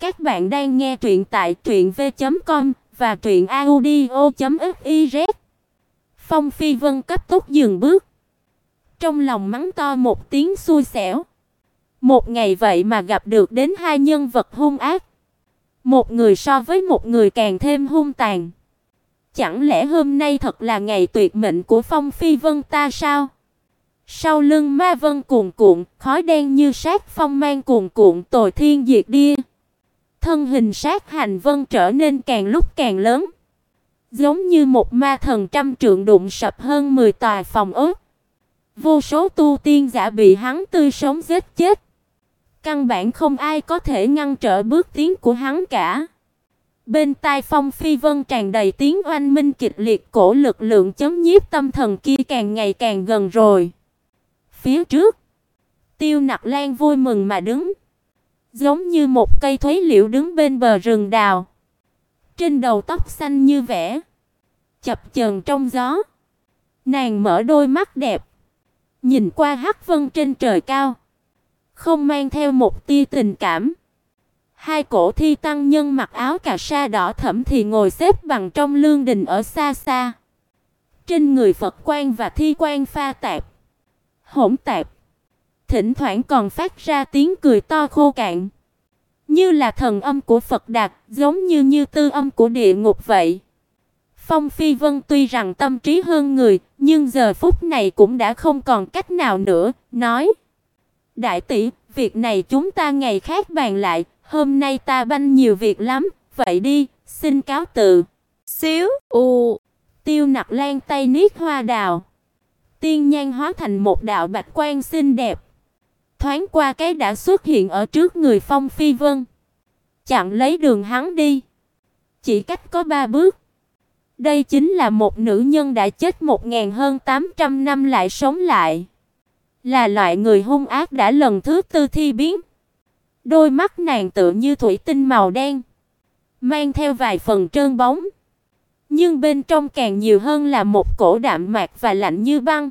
Các bạn đang nghe truyện tại truyệnv.com và truyệnaudio.fiz. Phong Phi Vân cấp tốc dừng bước. Trong lòng mắng to một tiếng xui xẻo. Một ngày vậy mà gặp được đến hai nhân vật hung ác. Một người so với một người càng thêm hung tàn. Chẳng lẽ hôm nay thật là ngày tuyệt mệnh của Phong Phi Vân ta sao? Sau lưng Ma Vân cuồn cuộn, khói đen như sát phong mang cuồn cuộn tồi thiên diệt địa. Thân hình sát hành vân trở nên càng lúc càng lớn, giống như một ma thần trăm trượng đụng sập hơn 10 tòa phòng ốc. Vô số tu tiên giả bị hắn tươi sống giết chết. Căn bản không ai có thể ngăn trở bước tiến của hắn cả. Bên tai Phong Phi Vân tràn đầy tiếng oanh minh kịch liệt, cổ lực lượng chấm nhiếp tâm thần kia càng ngày càng gần rồi. Phía trước, Tiêu Nặc Lan vui mừng mà đứng, giống như một cây thối liễu đứng bên bờ rừng đào. Trên đầu tóc xanh như vẽ, chập chờn trong gió. Nàng mở đôi mắt đẹp, nhìn qua hắc vân trên trời cao, không mang theo một tia tình cảm. Hai cổ thi tăng nhân mặc áo cà sa đỏ thẫm thì ngồi xếp bằng trong lương đình ở xa xa. Trên người Phật quan và thi quan pha tạp, hỗn tạp. Thỉnh thoảng còn phát ra tiếng cười to khô cạn, như là thần âm của Phật Đạt, giống như như tư âm của địa ngục vậy. Phong Phi Vân tuy rằng tâm trí hơn người, nhưng giờ phút này cũng đã không còn cách nào nữa, nói: "Đại tỷ, việc này chúng ta ngày khác bàn lại, hôm nay ta banh nhiều việc lắm, vậy đi, xin cáo từ." Xíu, u, Tiêu Nặc Lan tay niết hoa đào, tiên nhan hóa thành một đạo bạch quang xinh đẹp, thoáng qua cái đã xuất hiện ở trước người Phong Phi Vân, chặn lấy đường hắn đi. Chỉ cách có ba bước. Đây chính là một nữ nhân đã chết một ngàn hơn 800 năm lại sống lại. Là loại người hung ác đã lần thứ tư thi biến. Đôi mắt nàng tựa như thủy tinh màu đen, mang theo vài phần trơn bóng, nhưng bên trong càng nhiều hơn là một cổ đạm mạc và lạnh như băng.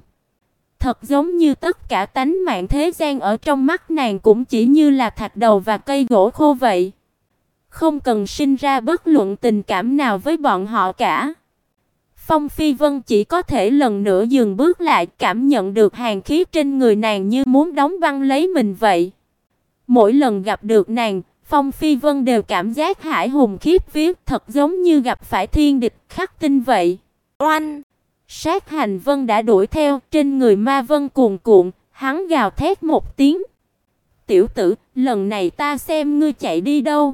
Thật giống như tất cả tánh mạng thế gian ở trong mắt nàng cũng chỉ như là thạch đầu và cây gỗ khô vậy. Không cần sinh ra bất luận tình cảm nào với bọn họ cả. Phong Phi Vân chỉ có thể lần nữa dừng bước lại, cảm nhận được hàn khí trên người nàng như muốn đóng băng lấy mình vậy. Mỗi lần gặp được nàng, Phong Phi Vân đều cảm giác hải hùng khiếp vía, thật giống như gặp phải thiên địch khắc tinh vậy. Oanh! Sát Hành Vân đã đuổi theo, trên người Ma Vân cuồn cuộn, hắn gào thét một tiếng. "Tiểu tử, lần này ta xem ngươi chạy đi đâu?"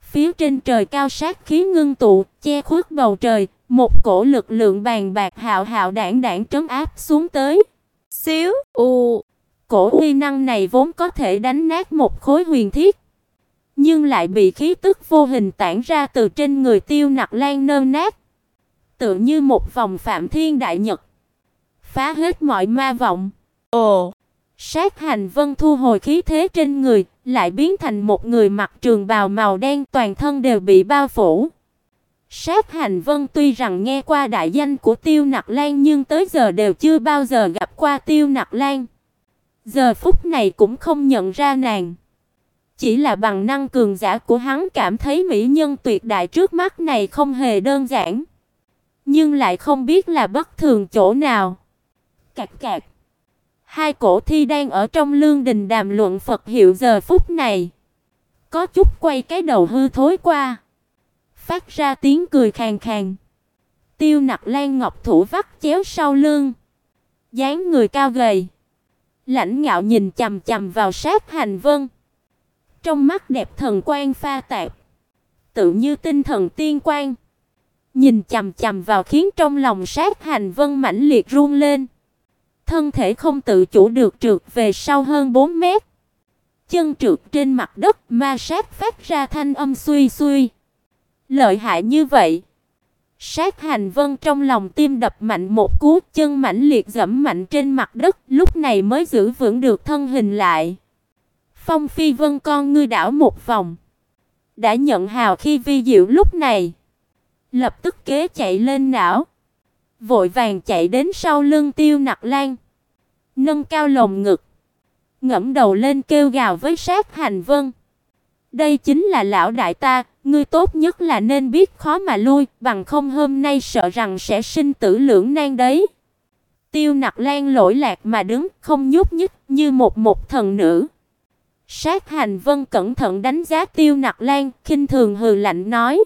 Phía trên trời cao sát khí ngưng tụ, che khuất bầu trời, một cổ lực lượng bàn bạc hạo hạo đảng đảng trấn áp xuống tới. Xíu, u, cổ uy năng này vốn có thể đánh nát một khối huyền thiết, nhưng lại bị khí tức vô hình tản ra từ trên người Tiêu Nặc Lan nơ nát tựa như một vòng phạm thiên đại nhật, phá hết mọi ma vọng. Ồ, Sát Hành Vân thu hồi khí thế trên người, lại biến thành một người mặc trường bào màu đen, toàn thân đều bị bao phủ. Sát Hành Vân tuy rằng nghe qua đại danh của Tiêu Nặc Lan nhưng tới giờ đều chưa bao giờ gặp qua Tiêu Nặc Lan. Giờ phút này cũng không nhận ra nàng. Chỉ là bằng năng cường giả của hắn cảm thấy mỹ nhân tuyệt đại trước mắt này không hề đơn giản nhưng lại không biết là bất thường chỗ nào. Cạc cạc. Hai cổ thi đang ở trong lương đình đàm luận Phật hiệu giờ phút này. Có chút quay cái đầu hư thối qua, phát ra tiếng cười khàn khàn. Tiêu Nặc Lan ngọc thủ vắt chéo sau lưng, dáng người cao gầy, lãnh ngạo nhìn chằm chằm vào sát hành vân. Trong mắt đẹp thần quang pha tạp, tự như tinh thần tiên quang. Nhìn chằm chằm vào khiến trong lòng sát hành vân mãnh liệt run lên. Thân thể không tự chủ được trượt về sau hơn 4 mét. Chân trượt trên mặt đất, ma sát phát ra thanh âm suy suy. Lợi hại như vậy. Sát hành vân trong lòng tim đập mạnh một cú, chân mãnh liệt dẫm mạnh trên mặt đất, lúc này mới giữ vững được thân hình lại. Phong phi vân con ngươi đảo một vòng. Đã nhận hào khi vi diệu lúc này lập tức kế chạy lên não, vội vàng chạy đến sau lưng Tiêu Nặc Lan, nâng cao lồng ngực, ngẩng đầu lên kêu gào với Sát Hành Vân. Đây chính là lão đại ta, ngươi tốt nhất là nên biết khó mà lui, bằng không hôm nay sợ rằng sẽ sinh tử lưỡng nan đấy. Tiêu Nặc Lan lỗi lạc mà đứng, không nhúc nhích, như một một thần nữ. Sát Hành Vân cẩn thận đánh giá Tiêu Nặc Lan, khinh thường hừ lạnh nói: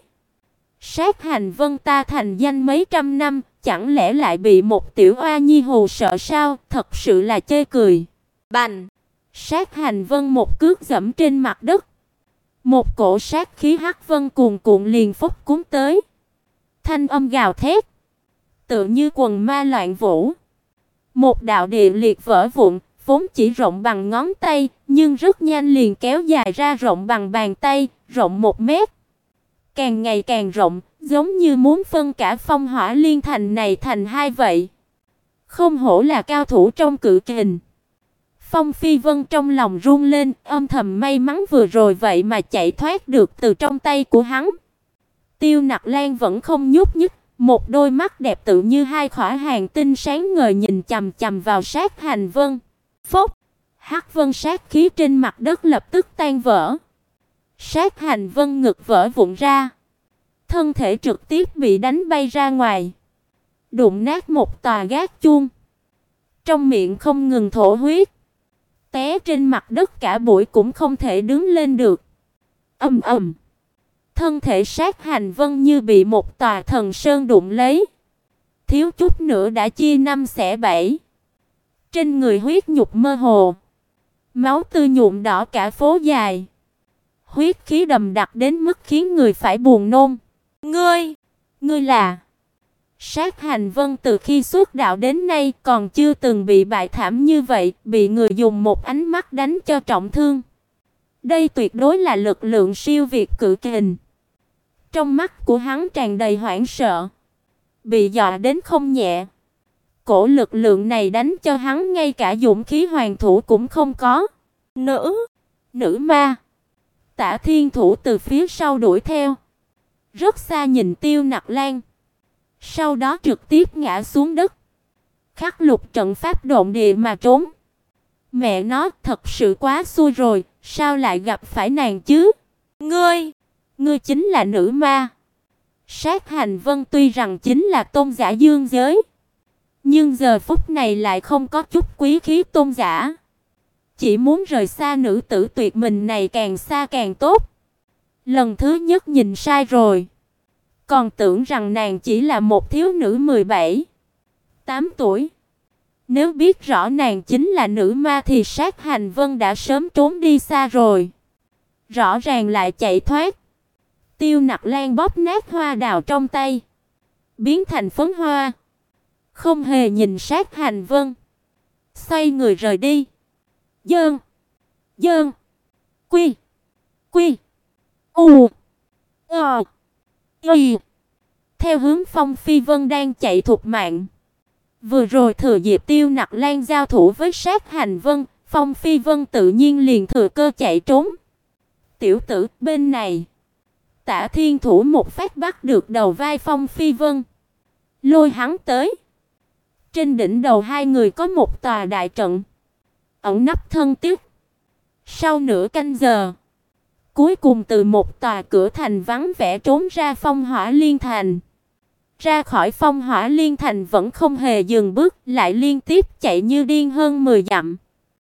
"Sát Hành Vân ta thành danh mấy trăm năm, chẳng lẽ lại bị một tiểu oa nhi hù sợ sao, thật sự là chê cười." Bành! Sát Hành Vân một cước giẫm trên mặt đất. Một cổ sát khí hắc vân cuồn cuộn liền phốc cuốn tới. Thanh âm gào thét, tựa như quần ma loạn vũ. Một đạo địa liệt vỡ vụn, vốn chỉ rộng bằng ngón tay, nhưng rất nhanh liền kéo dài ra rộng bằng bàn tay, rộng một mét. Càng ngày càng rộng, giống như muốn phân cả phong hỏa liên thành này thành hai vậy. Không hổ là cao thủ trong cự kình. Phong Phi Vân trong lòng run lên, âm thầm may mắn vừa rồi vậy mà chạy thoát được từ trong tay của hắn. Tiêu Nặc Lan vẫn không nhúc nhích, một đôi mắt đẹp tự như hai khỏa hàng tinh sáng ngời nhìn chằm chằm vào Sát Hành Vân. Phốc, Hắc Vân sát khí trên mặt đất lập tức tan vỡ. Sát Hành Vân ngực vỡ vụn ra, thân thể trực tiếp bị đánh bay ra ngoài, đụng nát một tòa gác chuông. Trong miệng không ngừng thổ huyết té trên mặt đất cả buổi cũng không thể đứng lên được. Ầm ầm. Thân thể sát hành vân như bị một tòa thần sơn đụng lấy. Thiếu chút nữa đã chia năm xẻ bảy. Trên người huyết nhục mơ hồ. Máu tươi nhuộm đỏ cả phố dài. Huyết khí đầm đặc đến mức khiến người phải buồn nôn. Ngươi, ngươi là Sát Hành Vân từ khi xuất đạo đến nay còn chưa từng bị bại thảm như vậy, bị người dùng một ánh mắt đánh cho trọng thương. Đây tuyệt đối là lực lượng siêu việt cự kình. Trong mắt của hắn tràn đầy hoảng sợ, bị dọa đến không nhẹ. Cổ lực lượng này đánh cho hắn ngay cả dũng khí hoàng thủ cũng không có. Nữ, nữ ma. Tả Thiên Thủ từ phía sau đuổi theo, rất xa nhìn Tiêu Nặc Lan sau đó trực tiếp ngã xuống đất. Khắc lục trận pháp độn địa mà trốn. Mẹ nó, thật sự quá xui rồi, sao lại gặp phải nàng chứ? Ngươi, ngươi chính là nữ ma. Sát Hành Vân tuy rằng chính là tôn giả dương giới, nhưng giờ phút này lại không có chút quý khí tôn giả. Chỉ muốn rời xa nữ tử tuyệt mình này càng xa càng tốt. Lần thứ nhất nhìn sai rồi còn tưởng rằng nàng chỉ là một thiếu nữ 17, 8 tuổi. Nếu biết rõ nàng chính là nữ ma thì sát hành vân đã sớm trốn đi xa rồi. Rõ ràng lại chạy thoát. Tiêu nặc lan bóp nát hoa đào trong tay. Biến thành phấn hoa. Không hề nhìn sát hành vân. Xoay người rời đi. Dơn. Dơn. Quy. Quy. U. Ờ. Y. Theo hướng Phong Phi Vân đang chạy thục mạng. Vừa rồi thừa dịp Tiêu Nặc Lan giao thủ với Sát Hành Vân, Phong Phi Vân tự nhiên liền thừa cơ chạy trốn. Tiểu tử, bên này. Tả Thiên Thủ một phát bắt được đầu vai Phong Phi Vân, lôi hắn tới. Trên đỉnh đầu hai người có một tòa đại trận, ẩn nấp thân tiếc. Sau nửa canh giờ, Cuối cùng từ một tòa cửa thành vắng vẻ trốn ra Phong Hỏa Liên Thành. Ra khỏi Phong Hỏa Liên Thành vẫn không hề dừng bước, lại liên tiếp chạy như điên hơn 10 dặm.